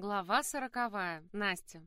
Глава сороковая. Настя.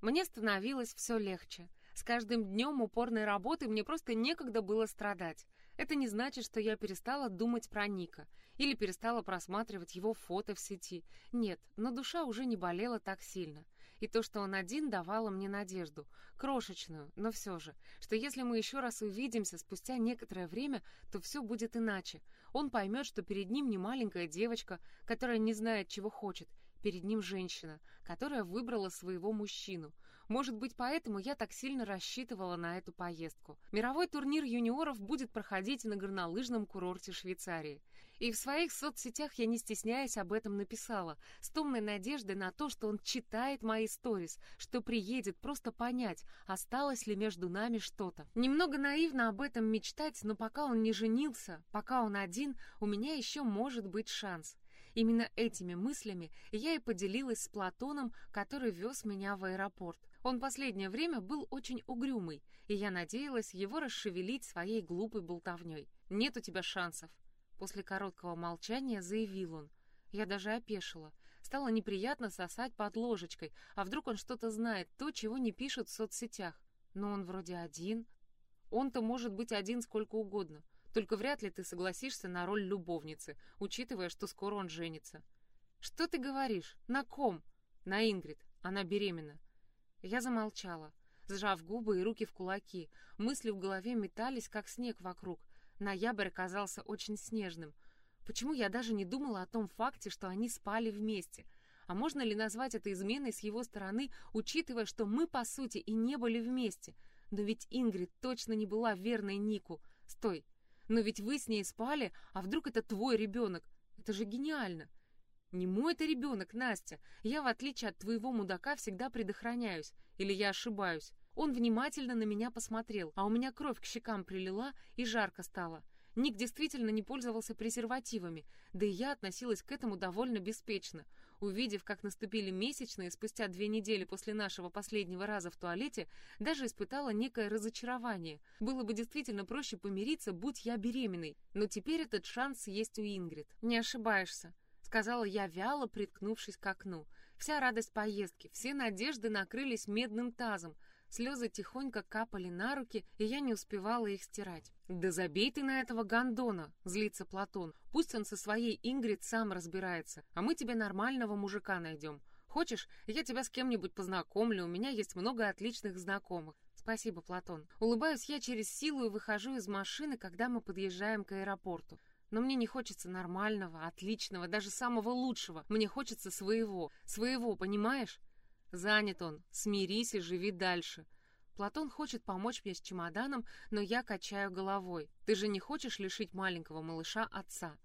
Мне становилось все легче. С каждым днем упорной работы мне просто некогда было страдать. Это не значит, что я перестала думать про Ника или перестала просматривать его фото в сети. Нет, но душа уже не болела так сильно. И то, что он один, давало мне надежду, крошечную, но все же, что если мы еще раз увидимся спустя некоторое время, то все будет иначе. Он поймет, что перед ним не маленькая девочка, которая не знает, чего хочет, Перед ним женщина, которая выбрала своего мужчину. Может быть, поэтому я так сильно рассчитывала на эту поездку. Мировой турнир юниоров будет проходить на горнолыжном курорте Швейцарии. И в своих соцсетях я, не стесняясь, об этом написала, с томной надеждой на то, что он читает мои сторис, что приедет просто понять, осталось ли между нами что-то. Немного наивно об этом мечтать, но пока он не женился, пока он один, у меня еще может быть шанс. Именно этими мыслями я и поделилась с Платоном, который вез меня в аэропорт. Он последнее время был очень угрюмый, и я надеялась его расшевелить своей глупой болтовней. «Нет у тебя шансов», — после короткого молчания заявил он. Я даже опешила. Стало неприятно сосать под ложечкой, а вдруг он что-то знает, то, чего не пишут в соцсетях. Но он вроде один. Он-то может быть один сколько угодно. Только вряд ли ты согласишься на роль любовницы, учитывая, что скоро он женится. Что ты говоришь? На ком? На Ингрид. Она беременна. Я замолчала, сжав губы и руки в кулаки. Мысли в голове метались, как снег вокруг. Ноябрь оказался очень снежным. Почему я даже не думала о том факте, что они спали вместе? А можно ли назвать это изменой с его стороны, учитывая, что мы, по сути, и не были вместе? Но ведь Ингрид точно не была верной Нику. Стой, но ведь вы с ней спали, а вдруг это твой ребенок? Это же гениально. Не мой это ребенок, Настя. Я, в отличие от твоего мудака, всегда предохраняюсь. Или я ошибаюсь? Он внимательно на меня посмотрел, а у меня кровь к щекам прилила и жарко стало. Ник действительно не пользовался презервативами, да и я относилась к этому довольно беспечно. Увидев, как наступили месячные спустя две недели после нашего последнего раза в туалете, даже испытала некое разочарование. Было бы действительно проще помириться, будь я беременной. Но теперь этот шанс есть у Ингрид. Не ошибаешься. — сказала я вяло, приткнувшись к окну. Вся радость поездки, все надежды накрылись медным тазом. Слезы тихонько капали на руки, и я не успевала их стирать. «Да забей ты на этого гондона!» — злится Платон. «Пусть он со своей Ингрид сам разбирается, а мы тебе нормального мужика найдем. Хочешь, я тебя с кем-нибудь познакомлю, у меня есть много отличных знакомых. Спасибо, Платон. Улыбаюсь я через силу и выхожу из машины, когда мы подъезжаем к аэропорту. Но мне не хочется нормального, отличного, даже самого лучшего. Мне хочется своего. Своего, понимаешь? Занят он. Смирись и живи дальше. Платон хочет помочь мне с чемоданом, но я качаю головой. Ты же не хочешь лишить маленького малыша отца?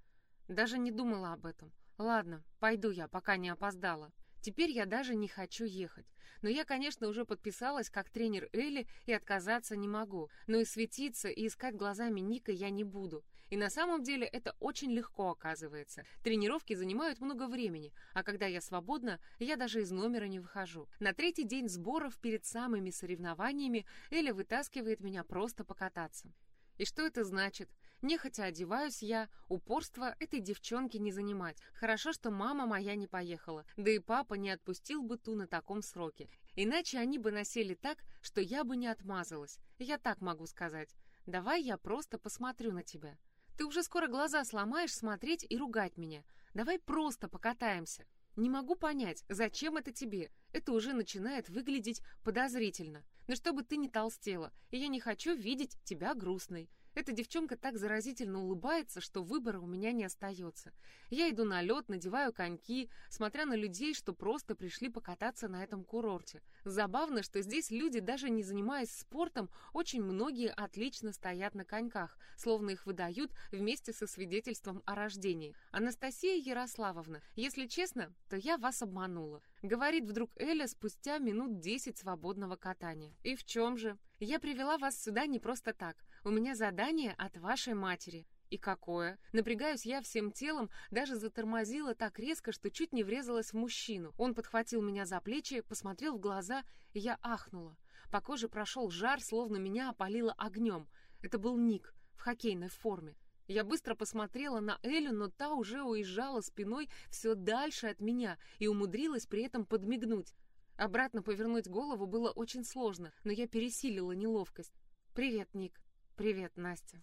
Даже не думала об этом. Ладно, пойду я, пока не опоздала. Теперь я даже не хочу ехать. Но я, конечно, уже подписалась как тренер Элли и отказаться не могу. Но и светиться, и искать глазами Ника я не буду. И на самом деле это очень легко оказывается. Тренировки занимают много времени, а когда я свободна, я даже из номера не выхожу. На третий день сборов перед самыми соревнованиями Эля вытаскивает меня просто покататься. И что это значит? Нехотя одеваюсь я, упорство этой девчонки не занимать. Хорошо, что мама моя не поехала, да и папа не отпустил бы ту на таком сроке. Иначе они бы носили так, что я бы не отмазалась. Я так могу сказать. Давай я просто посмотрю на тебя. Ты уже скоро глаза сломаешь смотреть и ругать меня. Давай просто покатаемся. Не могу понять, зачем это тебе? Это уже начинает выглядеть подозрительно. Но чтобы ты не толстела, и я не хочу видеть тебя грустной. Эта девчонка так заразительно улыбается, что выбора у меня не остается. Я иду на лед, надеваю коньки, смотря на людей, что просто пришли покататься на этом курорте. Забавно, что здесь люди, даже не занимаясь спортом, очень многие отлично стоят на коньках, словно их выдают вместе со свидетельством о рождении. Анастасия Ярославовна, если честно, то я вас обманула. Говорит вдруг Эля спустя минут десять свободного катания. И в чем же? Я привела вас сюда не просто так. У меня задание от вашей матери. И какое? Напрягаюсь я всем телом, даже затормозила так резко, что чуть не врезалась в мужчину. Он подхватил меня за плечи, посмотрел в глаза, и я ахнула. По коже прошел жар, словно меня опалило огнем. Это был Ник в хоккейной форме. Я быстро посмотрела на Элю, но та уже уезжала спиной все дальше от меня и умудрилась при этом подмигнуть. Обратно повернуть голову было очень сложно, но я пересилила неловкость. «Привет, Ник». «Привет, Настя».